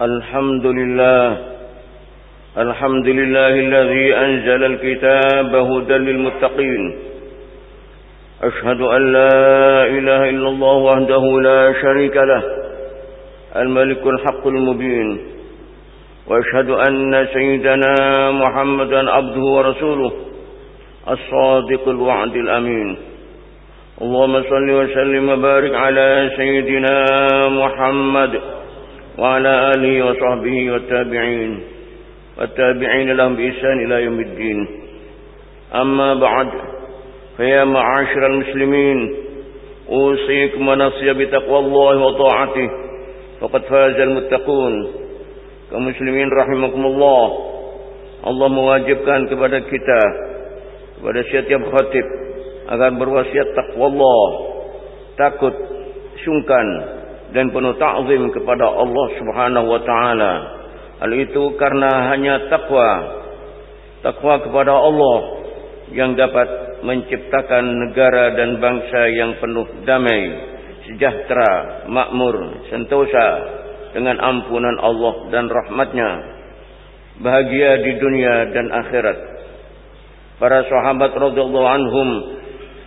الحمد لله الحمد لله الذي أنزل الكتاب هدى للمتقين. أشهد أن لا إله إلا الله وحده لا شريك له الملك الحق المبين. وأشهد أن سيدنا محمدا عبده ورسوله الصادق الوعد الأمين. اللهم صل وسلم وبارك على سيدنا محمد وعلى آله وصحبه والتابعين والتابعين لهم بإحسان إلى يوم الدين أما بعد فيا معاشر المسلمين أوصيكم ونصي بتقوى الله وطاعته فقد فاز المتقون كمسلمين رحمكم الله Allah mewajibkan kepada kita kepada setiap khatib agar berwasiat takwa Allah takut sungkan dan penuh ta'zim kepada Allah Subhanahu wa taala. Hal itu karena hanya takwa takwa kepada Allah yang dapat menciptakan negara dan bangsa yang penuh damai, sejahtera, makmur, sentosa dengan ampunan Allah dan rahmatnya. Bahagia di dunia dan akhirat. Para sahabat radhiyallahu anhum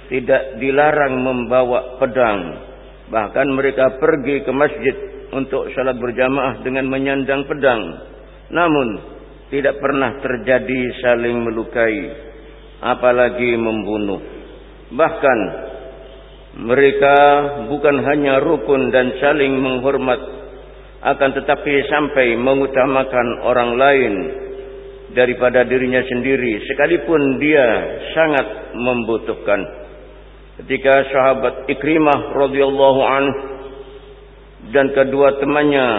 tidak dilarang membawa pedang Bahkan mereka pergi ke masjid untuk salat berjamaah dengan menyandang pedang. Namun tidak pernah terjadi saling melukai, apalagi membunuh. Bahkan mereka bukan hanya rukun dan saling menghormat, akan tetapi sampai mengutamakan orang lain daripada dirinya sendiri, sekalipun dia sangat membutuhkan ketika sahabat Ikrimah radhiyallahu anhu dan kedua temannya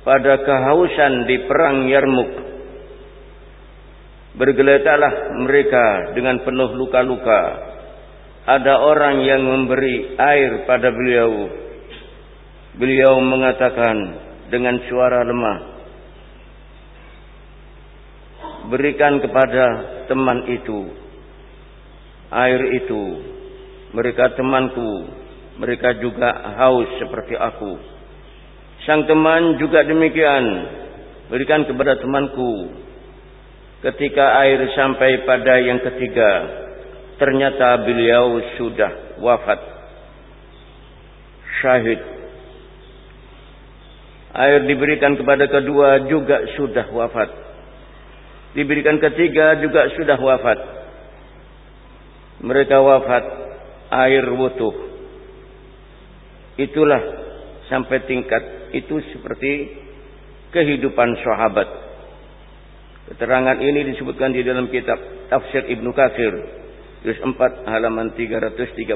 pada kehausan di perang Yarmuk bergeletaklah mereka dengan penuh luka-luka. Ada orang yang memberi air pada beliau. Beliau mengatakan dengan suara lemah berikan kepada teman itu air itu mereka temanku, mereka juga haus seperti aku. Sang teman juga demikian, berikan kepada temanku. Ketika air sampai pada yang ketiga, ternyata beliau sudah wafat. Syahid. Air diberikan kepada kedua juga sudah wafat. Diberikan ketiga juga sudah wafat. Mereka wafat air wutuh. Itulah sampai tingkat itu seperti kehidupan sahabat. Keterangan ini disebutkan di dalam kitab Tafsir Ibnu Katsir juz 4 halaman 338.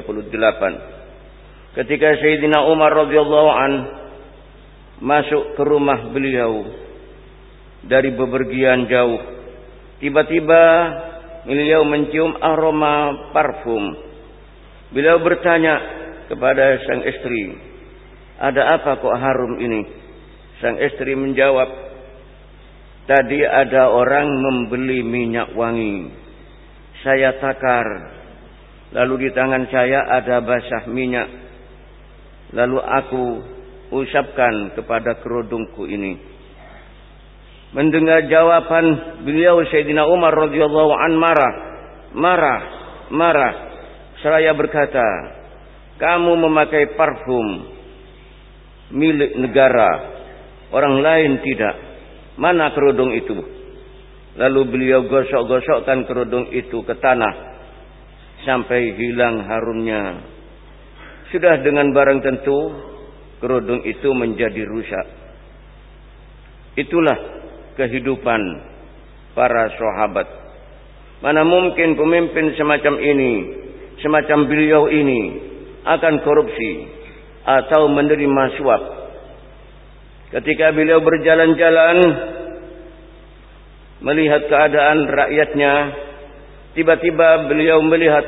Ketika Sayyidina Umar radhiyallahu an masuk ke rumah beliau dari bepergian jauh, tiba-tiba beliau mencium aroma parfum Beliau bertanya kepada sang istri, ada apa kok harum ini? Sang istri menjawab, tadi ada orang membeli minyak wangi. Saya takar, lalu di tangan saya ada basah minyak. Lalu aku usapkan kepada kerudungku ini. Mendengar jawaban beliau Sayyidina Umar radhiyallahu an marah, marah, marah. Seraya berkata, kamu memakai parfum milik negara, orang lain tidak. Mana kerudung itu? Lalu beliau gosok-gosokkan kerudung itu ke tanah sampai hilang harumnya. Sudah dengan barang tentu kerudung itu menjadi rusak. Itulah kehidupan para sahabat. Mana mungkin pemimpin semacam ini semacam beliau ini akan korupsi atau menerima suap. Ketika beliau berjalan-jalan melihat keadaan rakyatnya, tiba-tiba beliau melihat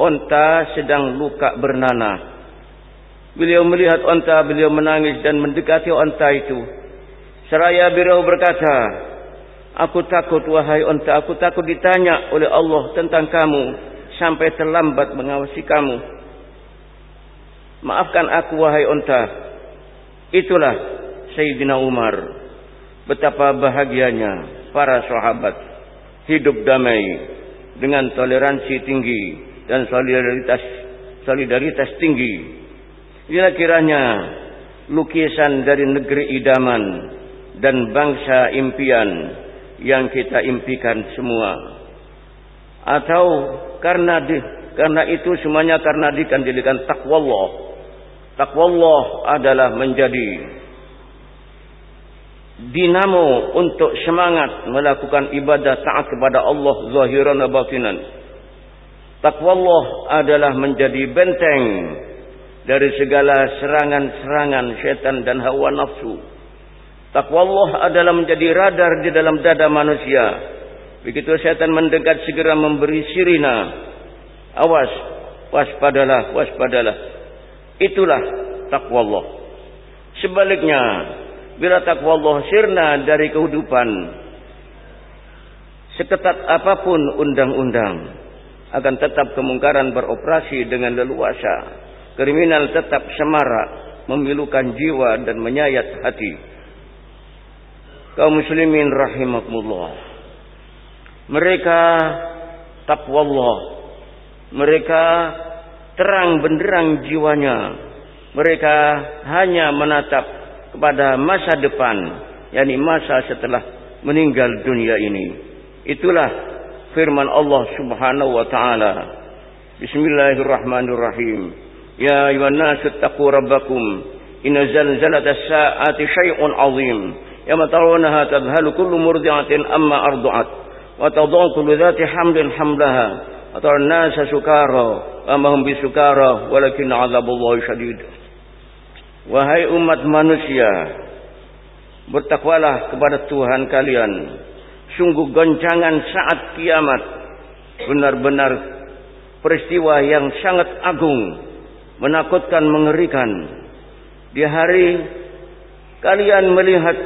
onta sedang luka bernanah. Beliau melihat onta, beliau menangis dan mendekati onta itu. Seraya beliau berkata, Aku takut wahai onta, aku takut ditanya oleh Allah tentang kamu sampai terlambat mengawasi kamu. Maafkan aku wahai unta. Itulah Sayyidina Umar. Betapa bahagianya para sahabat hidup damai dengan toleransi tinggi dan solidaritas solidaritas tinggi. Bila kiranya lukisan dari negeri idaman dan bangsa impian yang kita impikan semua. Atau karena di, karena itu semuanya karena dikandilkan takwa Allah. Takwa Allah adalah menjadi dinamo untuk semangat melakukan ibadah taat kepada Allah zahiran dan batinan. Takwa Allah adalah menjadi benteng dari segala serangan-serangan setan dan hawa nafsu. Takwa Allah adalah menjadi radar di dalam dada manusia. Begitu setan mendekat segera memberi sirina. Awas, waspadalah, waspadalah. Itulah takwa Allah. Sebaliknya, bila takwa Allah sirna dari kehidupan, seketat apa pun undang-undang, akan tetap kemungkaran beroperasi dengan leluasa. Kriminal tetap semarak, memilukan jiwa dan menyayat hati. Kaum muslimin rahimakumullah. Mereka takwa Allah. Mereka terang benderang jiwanya. Mereka hanya menatap kepada masa depan, yakni masa setelah meninggal dunia ini. Itulah firman Allah Subhanahu wa taala. Bismillahirrahmanirrahim. Ya ayuhan nasu taqu rabbakum. Inna zalzalatas saati syai'un 'azim. Yawma tarawunaha tadhhalu kullu murdi'atin amma arda'at kullu dhati hamlin hamlaha. Wa taran nasa sukara wa ma hum bisukara walakin 'adzabullahi syadid. Wahai umat manusia, bertakwalah kepada Tuhan kalian sungguh goncangan saat kiamat benar-benar peristiwa yang sangat agung menakutkan mengerikan di hari kalian melihat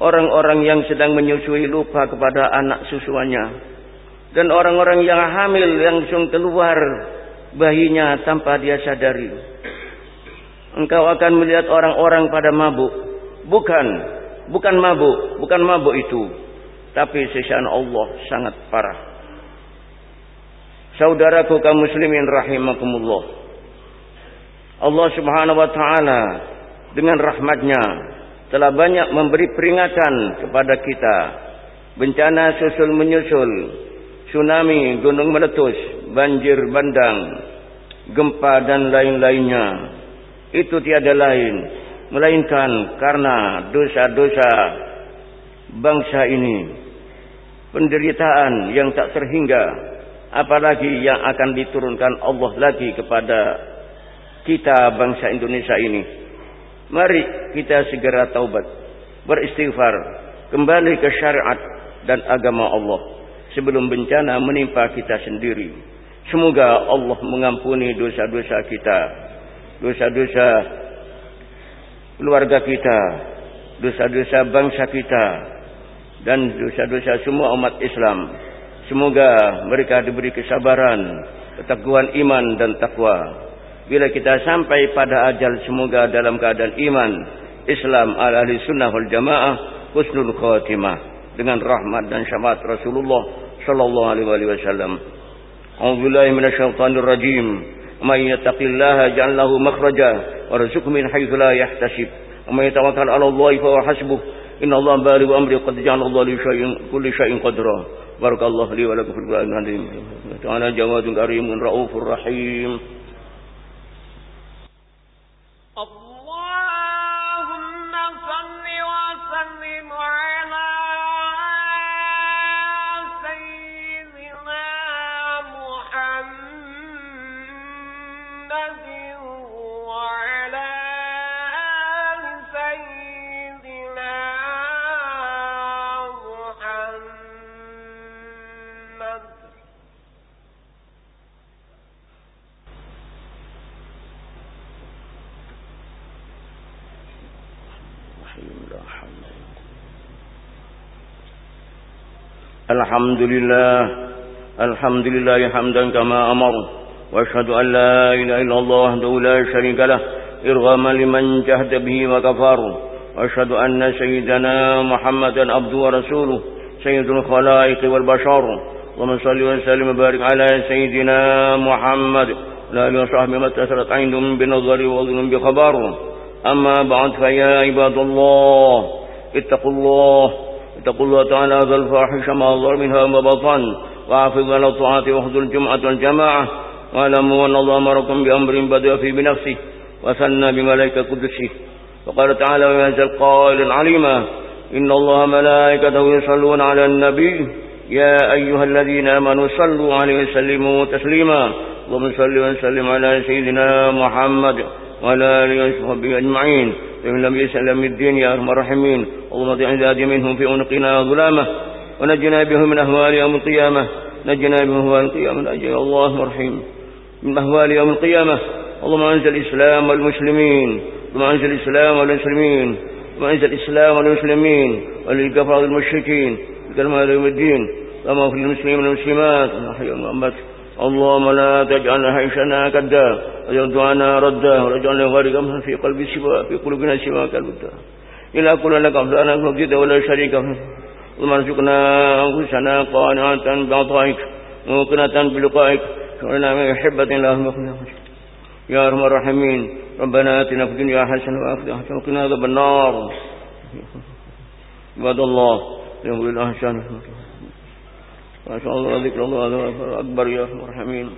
orang-orang yang sedang menyusui lupa kepada anak susuannya dan orang-orang yang hamil langsung keluar bayinya tanpa dia sadari engkau akan melihat orang-orang pada mabuk bukan Bukan mabuk, bukan mabuk itu. Tapi siksaan Allah sangat parah. Saudaraku kaum muslimin rahimakumullah. Allah subhanahu wa ta'ala dengan rahmatnya telah banyak memberi peringatan kepada kita. Bencana susul menyusul. Tsunami, gunung meletus, banjir bandang, gempa dan lain-lainnya. Itu tiada lain melainkan karena dosa-dosa bangsa ini penderitaan yang tak terhingga apalagi yang akan diturunkan Allah lagi kepada kita bangsa Indonesia ini mari kita segera taubat beristighfar kembali ke syariat dan agama Allah sebelum bencana menimpa kita sendiri semoga Allah mengampuni dosa-dosa kita dosa-dosa keluarga kita, dosa-dosa bangsa kita, dan dosa-dosa semua umat Islam. Semoga mereka diberi kesabaran, keteguhan iman dan takwa. Bila kita sampai pada ajal semoga dalam keadaan iman, Islam ala ahli sunnah wal jamaah husnul khatimah dengan rahmat dan syafaat Rasulullah sallallahu alaihi wasallam. A'udzu billahi minasyaitonir rajim. May yattaqillaha ja'al lahu makhraja warzuqhu min haitsu la yahtasib. Wa may tawakkal 'ala Allah fa huwa hasbuh. Inna Allah baligh amri qad ja'ala Allah li syai'in kulli syai'in qadra. Barakallahu li wa lakum fil Qur'anil Azim. Ta'ala jawadun karimun raufur rahim. of الحمد لله. الحمد لله حمدا كما أمر. وأشهد أن لا إله إلا الله وحده لا شريك له. إرغاما لمن جهد به وكفر وأشهد أن سيدنا محمدا عبده ورسوله. سيد الخلائق والبشر. اللهم صل وسلم وبارك على سيدنا محمد. لا آله وصحبه ما اتسرت عين بنظر وظلم بخبر. أما بعد فيا عباد الله اتقوا الله. اتقوا الله تعالى ذا الفاحش ما ظهر منها وما بطن. وحافظ على الطاعة وحضر الجمعة والجماعة. واعلموا أن الله أمركم بأمر بدأ فيه بنفسه وثنى بملائكة قدسه. وقال تعالى وينزل قائلا عليما إن الله ملائكته يصلون على النبي. يا أيها الذين آمنوا صلوا عليه وسلموا تسليما. اللهم صل وسلم على سيدنا محمد وعلى آله وصحبه أجمعين. فإن لم يسلم الدين يا أرحم الراحمين اللهم ضع عبادي منهم في عنقنا ظلامه ونجنا بهم من أهوال يوم القيامة نجنا بهم أهوال القيامة أجل الله الرحيم من أهوال يوم القيامة اللهم أنزل الإسلام والمسلمين اللهم أنزل الإسلام والمسلمين اللهم أنزل الإسلام والمسلمين وللكفر والمشركين بكلمة يوم الدين اللهم اغفر للمسلمين والمسلمات الأحياء والأموات اللهم لا تجعل عيشنا كدا وجعل دعانا ردا ورجعل لغيرك من في قلب سوى في قلوبنا سواك البدا إلا كل لك أفضلنا فوجد ولا شريك اللهم ارزقنا أنفسنا قانعة بعطائك موقنة بلقائك. شعرنا من محبة الله يا أرحم الراحمين. ربنا آتنا في الدنيا حسنة وآخرة حسنة وقنا عذاب النار. عباد الله يقول الله شانه ما شاء الله ذكر الله أكبر يا أرحم الراحمين